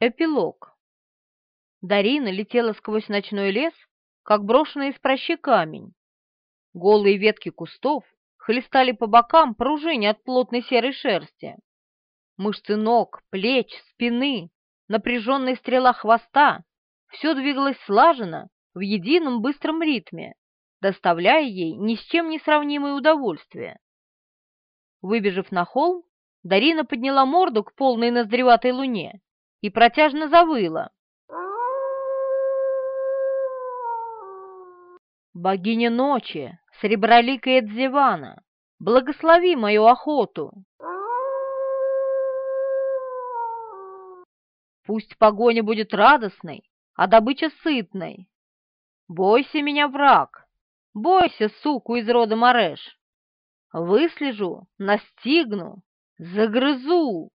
Эпилог. Дарина летела сквозь ночной лес, как брошенный из прощи камень. Голые ветки кустов хлестали по бокам пружине от плотной серой шерсти. Мышцы ног, плеч, спины, напряженная стрела хвоста — все двигалось слаженно, в едином быстром ритме, доставляя ей ни с чем не сравнимое удовольствие. Выбежав на холм, Дарина подняла морду к полной ноздреватой луне и протяжно завыла. «Богиня ночи, среброликая Дзивана, благослови мою охоту!» Пусть погоня будет радостной, а добыча сытной. Бойся меня, враг, бойся, суку из рода Мареш. Выслежу, настигну, загрызу.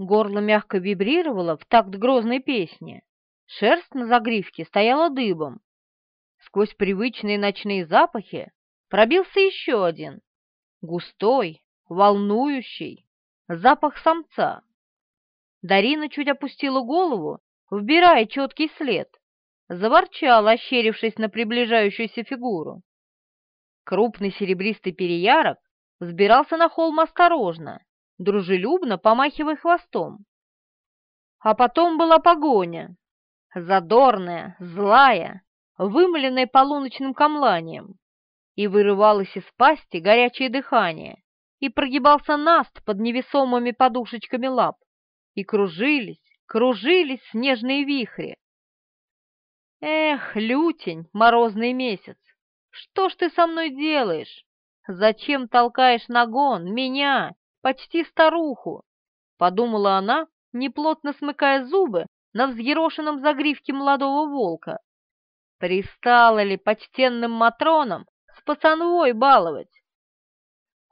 Горло мягко вибрировало в такт грозной песни. Шерсть на загривке стояла дыбом. Сквозь привычные ночные запахи пробился еще один, густой, волнующий, запах самца. Дарина чуть опустила голову, вбирая четкий след, заворчала, ощерившись на приближающуюся фигуру. Крупный серебристый переярок взбирался на холм осторожно, дружелюбно помахивая хвостом. А потом была погоня, задорная, злая, вымыленная полуночным камланием, и вырывалось из пасти горячее дыхание, и прогибался наст под невесомыми подушечками лап, и кружились, кружились снежные вихри. Эх, лютень, морозный месяц, что ж ты со мной делаешь? Зачем толкаешь нагон меня, почти старуху?» — подумала она, неплотно смыкая зубы на взъерошенном загривке молодого волка. «Пристало ли почтенным матронам с пацанвой баловать?»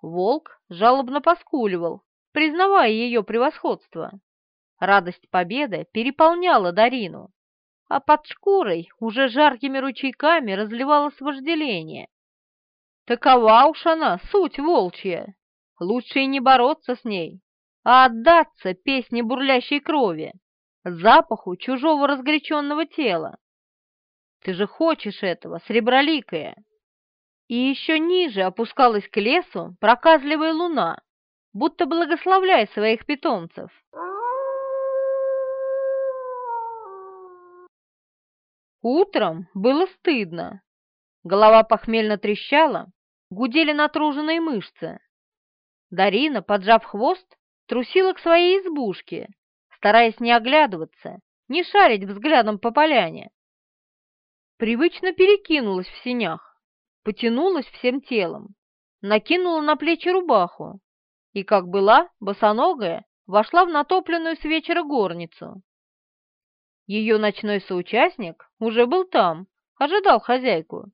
Волк жалобно поскуливал, признавая ее превосходство. Радость победы переполняла Дарину, а под шкурой уже жаркими ручейками разливалось вожделение. Такова уж она, суть волчья. Лучше и не бороться с ней, а отдаться песне бурлящей крови, запаху чужого разгоряченного тела. Ты же хочешь этого, среброликая. И еще ниже опускалась к лесу проказливая луна, будто благословляя своих питомцев. Утром было стыдно. Голова похмельно трещала, гудели натруженные мышцы. Дарина, поджав хвост, трусила к своей избушке, стараясь не оглядываться, не шарить взглядом по поляне. Привычно перекинулась в синях, потянулась всем телом, накинула на плечи рубаху и, как была, босоногая, вошла в натопленную с вечера горницу. Ее ночной соучастник уже был там, ожидал хозяйку.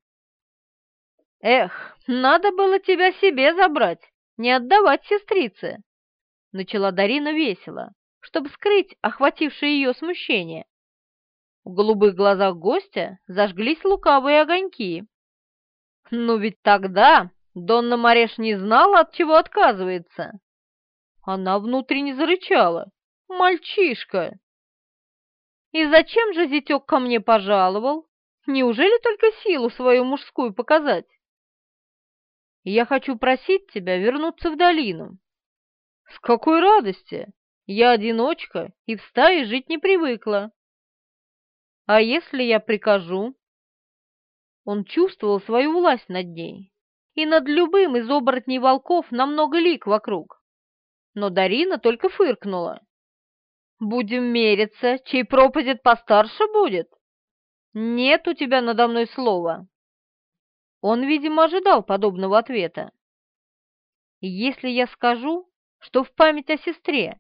«Эх, надо было тебя себе забрать, не отдавать сестрице!» Начала Дарина весело, чтобы скрыть охватившее ее смущение. В голубых глазах гостя зажглись лукавые огоньки. «Ну ведь тогда Донна Мареш не знала, от чего отказывается!» Она внутренне зарычала. «Мальчишка!» И зачем же зятек ко мне пожаловал? Неужели только силу свою мужскую показать? Я хочу просить тебя вернуться в долину. С какой радости! Я одиночка и в стае жить не привыкла. А если я прикажу? Он чувствовал свою власть над ней и над любым из оборотней волков на много лик вокруг. Но Дарина только фыркнула. Будем мериться, чей пропадет постарше будет. Нет у тебя надо мной слова. Он, видимо, ожидал подобного ответа. Если я скажу, что в память о сестре...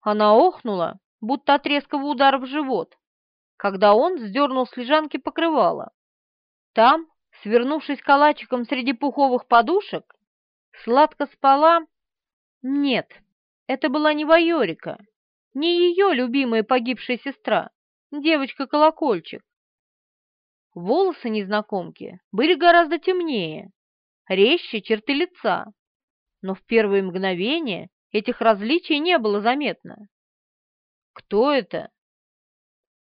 Она охнула, будто от резкого удара в живот, когда он сдернул с лежанки покрывало. Там, свернувшись калачиком среди пуховых подушек, сладко спала... Нет, это была не Вайорика, не ее любимая погибшая сестра, девочка-колокольчик. Волосы незнакомки были гораздо темнее, резче черты лица, но в первые мгновения этих различий не было заметно. Кто это?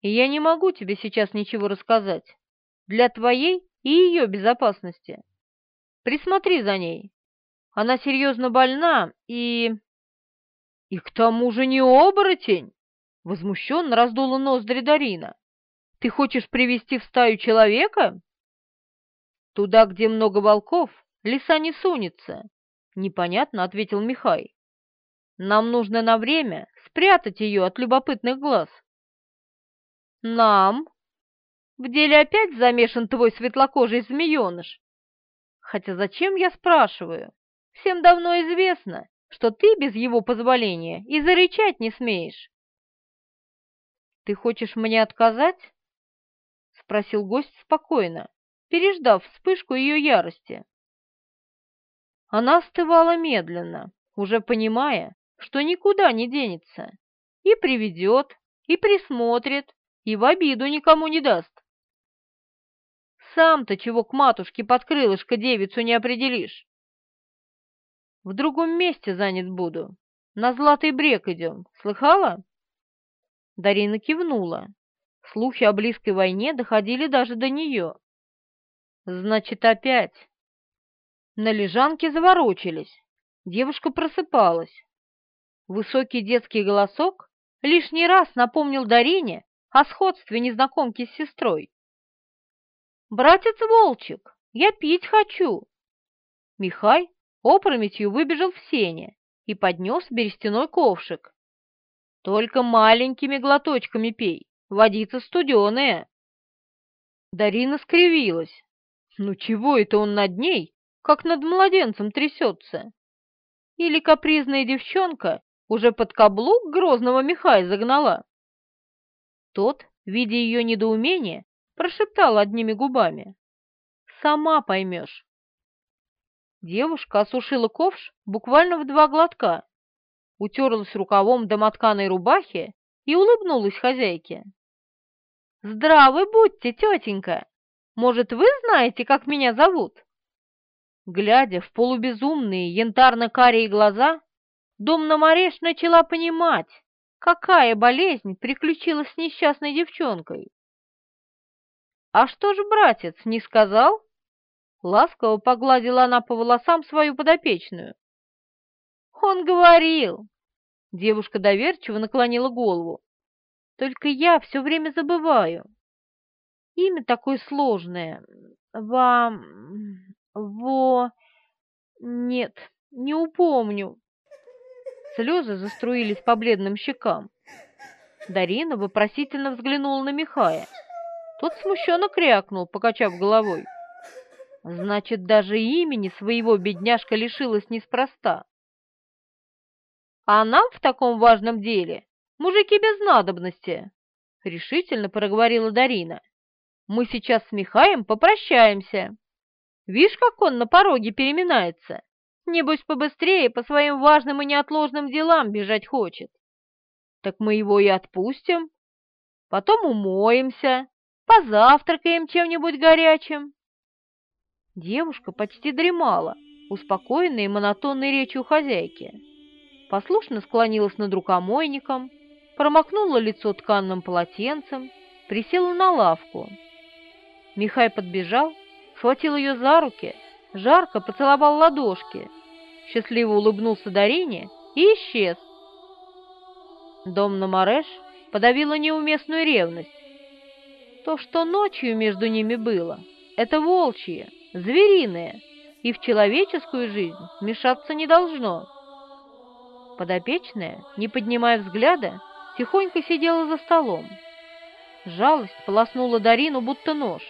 Я не могу тебе сейчас ничего рассказать. Для твоей и ее безопасности. Присмотри за ней. Она серьезно больна и... И к тому же не оборотень! Возмущенно раздула ноздри Дарина. Ты хочешь привести в стаю человека? Туда, где много волков, лиса не сунется, непонятно ответил Михай. Нам нужно на время спрятать ее от любопытных глаз. Нам? В деле опять замешан твой светлокожий змееныш. Хотя зачем я спрашиваю? Всем давно известно, что ты без его позволения и зарычать не смеешь. Ты хочешь мне отказать? Спросил гость спокойно, переждав вспышку ее ярости. Она остывала медленно, уже понимая, что никуда не денется, и приведет, и присмотрит, и в обиду никому не даст. Сам-то чего к матушке под крылышко девицу не определишь? В другом месте занят буду. На Златый брег идем. Слыхала?» Дарина кивнула. Слухи о близкой войне доходили даже до нее. «Значит, опять». На лежанке заворочились. Девушка просыпалась. Высокий детский голосок лишний раз напомнил Дарине о сходстве незнакомки с сестрой. «Братец Волчик, я пить хочу!» Михай опрометью выбежал в сене и поднес берестяной ковшик. «Только маленькими глоточками пей, водица студеная!» Дарина скривилась. «Ну чего это он над ней, как над младенцем трясется?» Или капризная девчонка уже под каблук грозного Михая загнала? Тот, видя ее недоумение, прошептал одними губами. «Сама поймешь». Девушка осушила ковш буквально в два глотка, утерлась рукавом домотканой рубахи и улыбнулась хозяйке. «Здравы будьте, тетенька! Может, вы знаете, как меня зовут?» Глядя в полубезумные янтарно-карие глаза, Домна Мареш начала понимать, какая болезнь приключилась с несчастной девчонкой. «А что же братец не сказал?» Ласково погладила она по волосам свою подопечную. «Он говорил!» Девушка доверчиво наклонила голову. «Только я все время забываю. Имя такое сложное. Вам... Во... Нет, не упомню». Слезы заструились по бледным щекам. Дарина вопросительно взглянула на Михая. Тот смущенно крякнул, покачав головой. Значит, даже имени своего бедняжка лишилась неспроста. А нам в таком важном деле мужики без надобности, решительно проговорила Дарина. Мы сейчас с Михаем попрощаемся. Видишь, как он на пороге переминается? Небось, побыстрее по своим важным и неотложным делам бежать хочет. Так мы его и отпустим. Потом умоемся, позавтракаем чем-нибудь горячим. Девушка почти дремала, успокоенная монотонной речью хозяйки. Послушно склонилась над рукомойником, промокнула лицо тканным полотенцем, присела на лавку. Михай подбежал, схватил ее за руки, жарко поцеловал ладошки, счастливо улыбнулся Дарине и исчез. Дом на Мареш подавила неуместную ревность. То, что ночью между ними было, это волчье, звериное, и в человеческую жизнь мешаться не должно. Подопечная, не поднимая взгляда, тихонько сидела за столом. Жалость полоснула Дарину, будто нож.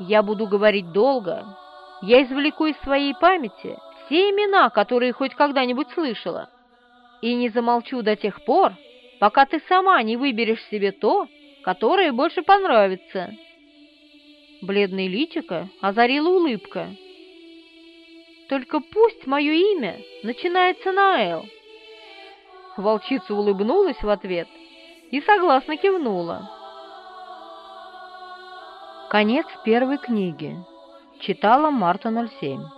Я буду говорить долго. Я извлеку из своей памяти все имена, которые хоть когда-нибудь слышала, и не замолчу до тех пор, пока ты сама не выберешь себе то, которое больше понравится. Бледное личико озарила улыбка. Только пусть мое имя начинается на «Л». Волчица улыбнулась в ответ и согласно кивнула. Конец первой книги. Читала Марта 07.